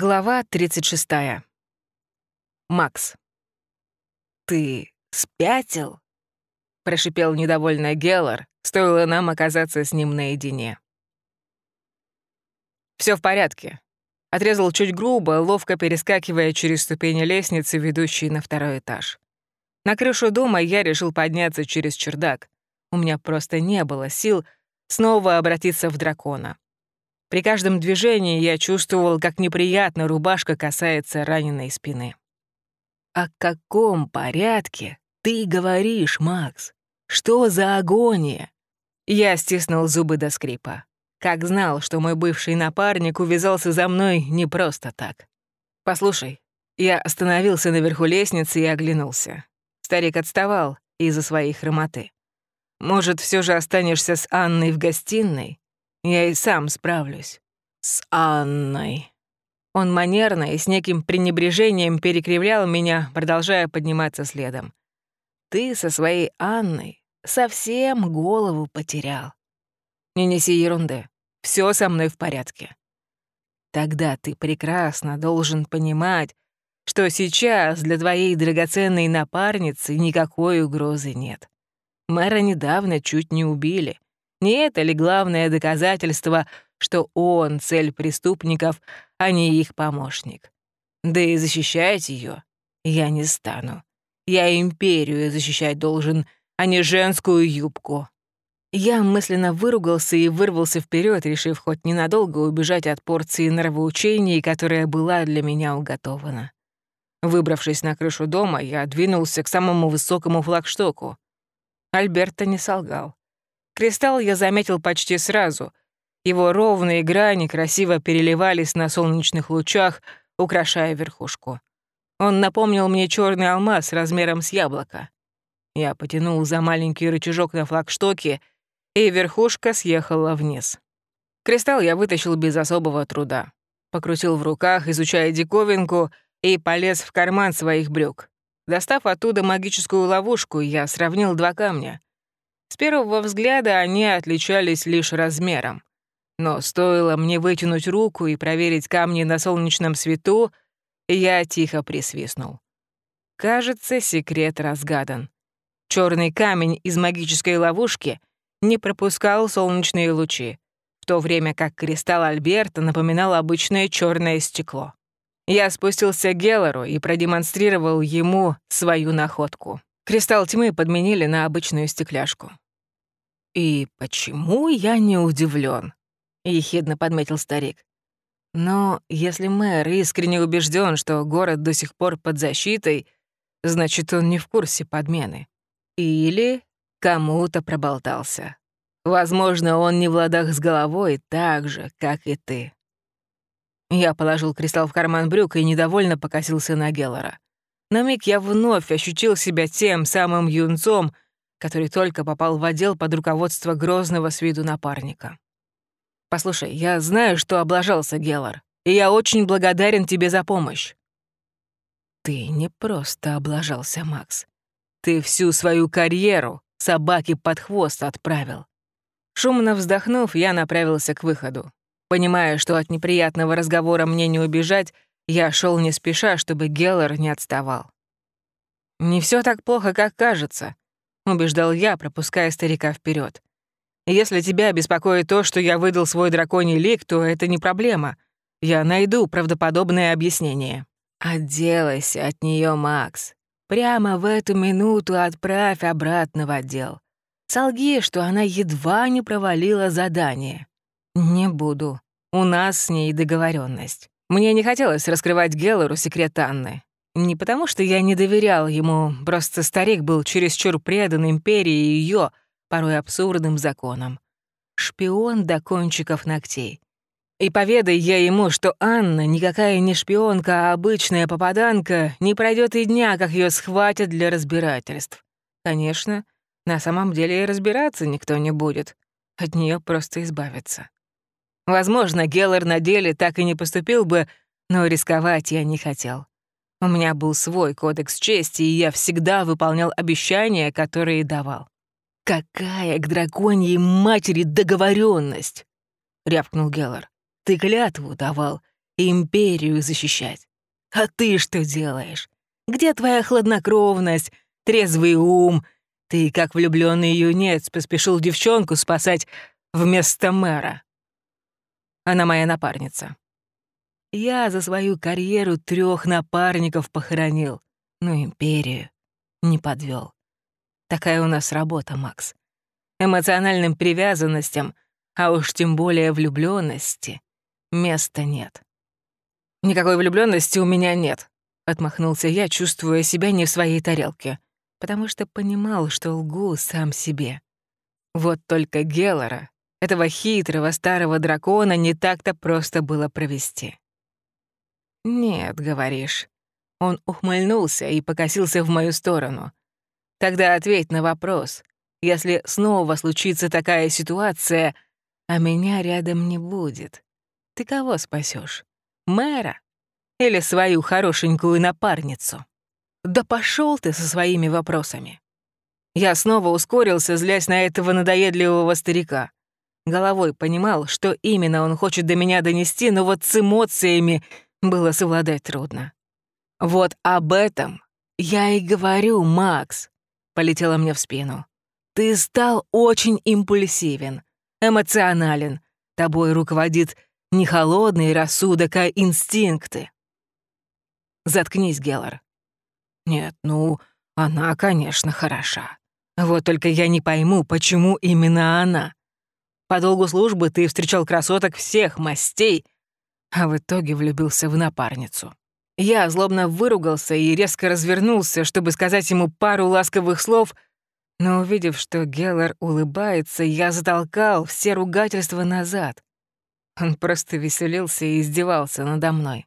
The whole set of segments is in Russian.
Глава 36. Макс. «Ты спятил?» — прошипел недовольный Геллар, стоило нам оказаться с ним наедине. Все в порядке», — отрезал чуть грубо, ловко перескакивая через ступени лестницы, ведущей на второй этаж. На крышу дома я решил подняться через чердак. У меня просто не было сил снова обратиться в дракона. При каждом движении я чувствовал, как неприятно рубашка касается раненой спины. «О каком порядке ты говоришь, Макс? Что за агония?» Я стиснул зубы до скрипа. Как знал, что мой бывший напарник увязался за мной не просто так. «Послушай». Я остановился наверху лестницы и оглянулся. Старик отставал из-за своей хромоты. «Может, все же останешься с Анной в гостиной? Я и сам справлюсь. С Анной. Он манерно и с неким пренебрежением перекривлял меня, продолжая подниматься следом. Ты со своей Анной совсем голову потерял. Не неси ерунды. Все со мной в порядке. Тогда ты прекрасно должен понимать, что сейчас для твоей драгоценной напарницы никакой угрозы нет. Мэра недавно чуть не убили — не это ли главное доказательство, что он цель преступников, а не их помощник? Да и защищать ее я не стану. Я империю защищать должен, а не женскую юбку. Я мысленно выругался и вырвался вперед, решив хоть ненадолго убежать от порции нравоучений, которая была для меня уготована. Выбравшись на крышу дома, я двинулся к самому высокому флагштоку. Альберта не солгал. Кристалл я заметил почти сразу. Его ровные грани красиво переливались на солнечных лучах, украшая верхушку. Он напомнил мне черный алмаз размером с яблоко. Я потянул за маленький рычажок на флагштоке, и верхушка съехала вниз. Кристалл я вытащил без особого труда. Покрутил в руках, изучая диковинку, и полез в карман своих брюк. Достав оттуда магическую ловушку, я сравнил два камня. С первого взгляда они отличались лишь размером. Но стоило мне вытянуть руку и проверить камни на солнечном свету, я тихо присвистнул. Кажется, секрет разгадан. Черный камень из магической ловушки не пропускал солнечные лучи, в то время как кристалл Альберта напоминал обычное черное стекло. Я спустился к Геллору и продемонстрировал ему свою находку. Кристалл тьмы подменили на обычную стекляшку. «И почему я не удивлен? ехидно подметил старик. «Но если мэр искренне убежден, что город до сих пор под защитой, значит, он не в курсе подмены. Или кому-то проболтался. Возможно, он не в ладах с головой так же, как и ты». Я положил кристалл в карман брюк и недовольно покосился на Геллора. На миг я вновь ощутил себя тем самым юнцом, который только попал в отдел под руководство грозного с виду напарника. «Послушай, я знаю, что облажался, Геллар, и я очень благодарен тебе за помощь». «Ты не просто облажался, Макс. Ты всю свою карьеру собаке под хвост отправил». Шумно вздохнув, я направился к выходу. Понимая, что от неприятного разговора мне не убежать, я шел не спеша, чтобы Геллар не отставал. «Не все так плохо, как кажется», — убеждал я, пропуская старика вперед. «Если тебя беспокоит то, что я выдал свой драконий лик, то это не проблема. Я найду правдоподобное объяснение». «Отделайся от нее, Макс. Прямо в эту минуту отправь обратно в отдел. Солги, что она едва не провалила задание». «Не буду. У нас с ней договоренность. Мне не хотелось раскрывать Геллору секрет Анны. Не потому, что я не доверял ему, просто старик был чересчур предан империи и ее, порой абсурдным законам. Шпион до кончиков ногтей. И поведай я ему, что Анна никакая не шпионка, а обычная попаданка, не пройдет и дня, как ее схватят для разбирательств. Конечно, на самом деле и разбираться никто не будет. От нее просто избавиться. Возможно, Геллер на деле так и не поступил бы, но рисковать я не хотел. У меня был свой кодекс чести, и я всегда выполнял обещания, которые давал. «Какая к драконьей матери договоренность! рявкнул Геллар. «Ты клятву давал, империю защищать. А ты что делаешь? Где твоя хладнокровность, трезвый ум? Ты, как влюбленный юнец, поспешил девчонку спасать вместо мэра. Она моя напарница. Я за свою карьеру трех напарников похоронил, но империю не подвел. Такая у нас работа, Макс. Эмоциональным привязанностям, а уж тем более влюбленности, места нет. Никакой влюбленности у меня нет, отмахнулся я, чувствуя себя не в своей тарелке, потому что понимал, что лгу сам себе. Вот только Геллора, этого хитрого старого дракона, не так-то просто было провести. «Нет, говоришь». Он ухмыльнулся и покосился в мою сторону. «Тогда ответь на вопрос. Если снова случится такая ситуация, а меня рядом не будет, ты кого спасешь? Мэра? Или свою хорошенькую напарницу?» «Да пошел ты со своими вопросами!» Я снова ускорился, злясь на этого надоедливого старика. Головой понимал, что именно он хочет до меня донести, но вот с эмоциями было совладать трудно. «Вот об этом я и говорю, Макс», — полетела мне в спину. «Ты стал очень импульсивен, эмоционален. Тобой руководит не холодный рассудок, а инстинкты». «Заткнись, Геллар». «Нет, ну, она, конечно, хороша. Вот только я не пойму, почему именно она. По долгу службы ты встречал красоток всех мастей, а в итоге влюбился в напарницу. Я злобно выругался и резко развернулся, чтобы сказать ему пару ласковых слов, но увидев, что Геллар улыбается, я затолкал все ругательства назад. Он просто веселился и издевался надо мной.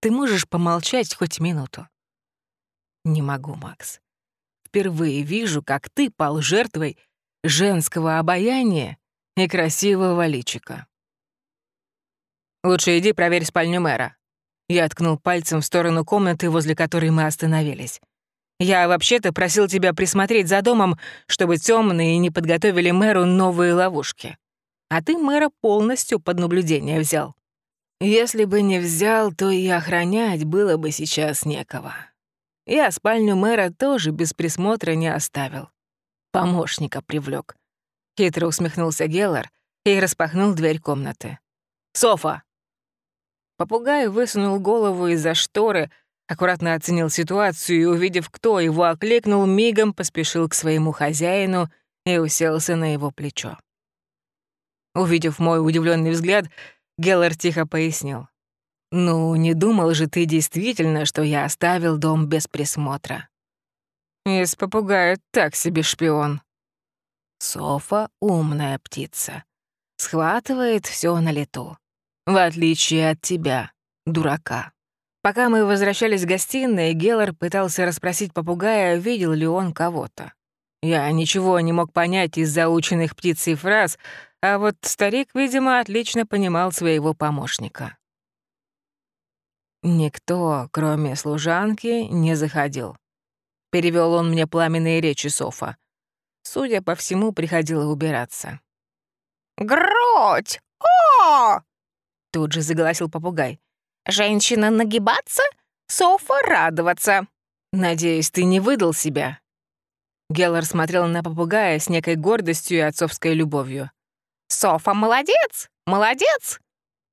«Ты можешь помолчать хоть минуту?» «Не могу, Макс. Впервые вижу, как ты пал жертвой женского обаяния и красивого личика. «Лучше иди проверь спальню мэра». Я ткнул пальцем в сторону комнаты, возле которой мы остановились. «Я вообще-то просил тебя присмотреть за домом, чтобы темные не подготовили мэру новые ловушки. А ты мэра полностью под наблюдение взял. Если бы не взял, то и охранять было бы сейчас некого. Я спальню мэра тоже без присмотра не оставил. Помощника привлек. Хитро усмехнулся Геллар и распахнул дверь комнаты. «Софа, Попугай высунул голову из-за шторы, аккуратно оценил ситуацию и, увидев, кто его окликнул, мигом поспешил к своему хозяину и уселся на его плечо. Увидев мой удивленный взгляд, Геллер тихо пояснил. «Ну, не думал же ты действительно, что я оставил дом без присмотра?» «Из попугая так себе шпион». Софа — умная птица. Схватывает все на лету. В отличие от тебя, дурака. Пока мы возвращались в гостиной, Геллар пытался расспросить попугая, видел ли он кого-то. Я ничего не мог понять из заученных птицей фраз, а вот старик, видимо, отлично понимал своего помощника. Никто, кроме служанки, не заходил. Перевел он мне пламенные речи Софа. Судя по всему, приходило убираться. «Грудь! О!» Тут же заголосил попугай. «Женщина нагибаться, Софа радоваться». «Надеюсь, ты не выдал себя?» Геллар смотрел на попугая с некой гордостью и отцовской любовью. «Софа молодец! Молодец!»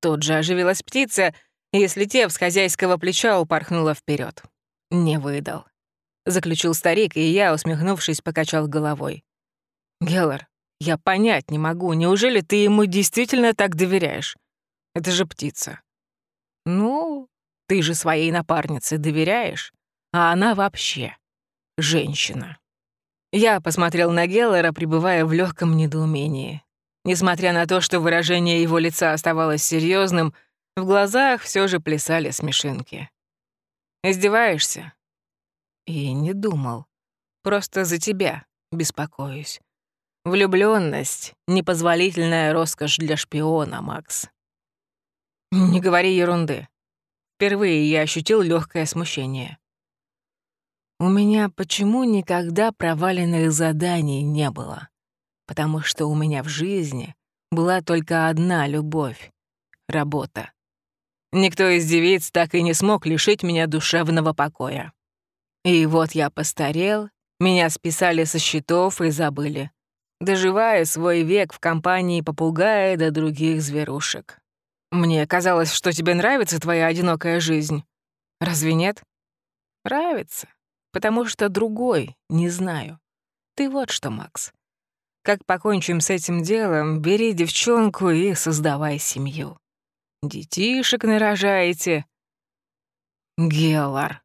Тут же оживилась птица и, слетев с хозяйского плеча, упорхнула вперед. «Не выдал», — заключил старик, и я, усмехнувшись, покачал головой. «Геллар, я понять не могу, неужели ты ему действительно так доверяешь? Это же птица. Ну, ты же своей напарнице доверяешь, а она вообще женщина. Я посмотрел на Геллера, пребывая в легком недоумении. Несмотря на то, что выражение его лица оставалось серьезным, в глазах все же плясали смешинки. «Издеваешься?» И не думал. Просто за тебя беспокоюсь. Влюбленность — непозволительная роскошь для шпиона, Макс. Не говори ерунды. Впервые я ощутил легкое смущение. У меня почему никогда проваленных заданий не было? Потому что у меня в жизни была только одна любовь — работа Никто из девиц так и не смог лишить меня душевного покоя. И вот я постарел, меня списали со счетов и забыли, доживая свой век в компании попугая да других зверушек. Мне казалось, что тебе нравится твоя одинокая жизнь. Разве нет? Нравится, потому что другой не знаю. Ты вот что, Макс. Как покончим с этим делом, бери девчонку и создавай семью. Детишек нарожаете. Гелар.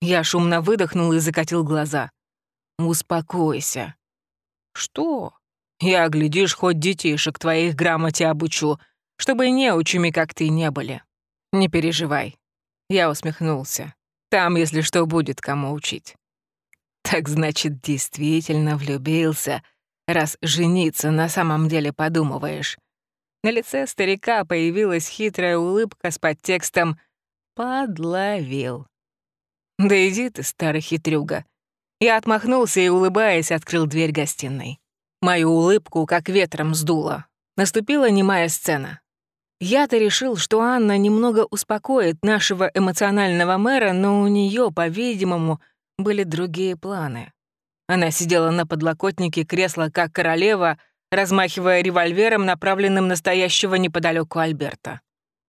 Я шумно выдохнул и закатил глаза. «Успокойся». «Что?» «Я, глядишь, хоть детишек твоих грамоте обучу, чтобы неучими, как ты, не были. Не переживай». Я усмехнулся. «Там, если что, будет кому учить». «Так значит, действительно влюбился, раз жениться на самом деле подумываешь». На лице старика появилась хитрая улыбка с подтекстом «подловил». «Да иди ты, старый хитрюга». Я отмахнулся и, улыбаясь, открыл дверь гостиной. Мою улыбку как ветром сдуло. Наступила немая сцена. Я-то решил, что Анна немного успокоит нашего эмоционального мэра, но у нее, по-видимому, были другие планы. Она сидела на подлокотнике кресла, как королева, размахивая револьвером, направленным на стоящего неподалеку Альберта.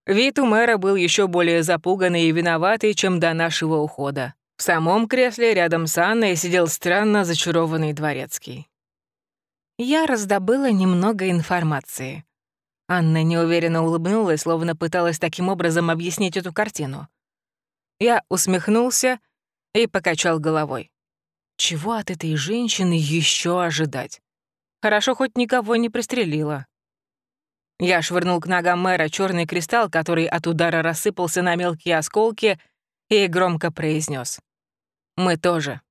Вид у мэра был еще более запуганный и виноватый, чем до нашего ухода. В самом кресле рядом с Анной сидел странно зачарованный дворецкий. Я раздобыла немного информации. Анна неуверенно улыбнулась, словно пыталась таким образом объяснить эту картину. Я усмехнулся и покачал головой. Чего от этой женщины еще ожидать? Хорошо, хоть никого не пристрелила. Я швырнул к ногам мэра черный кристалл, который от удара рассыпался на мелкие осколки, и громко произнес: «Мы тоже».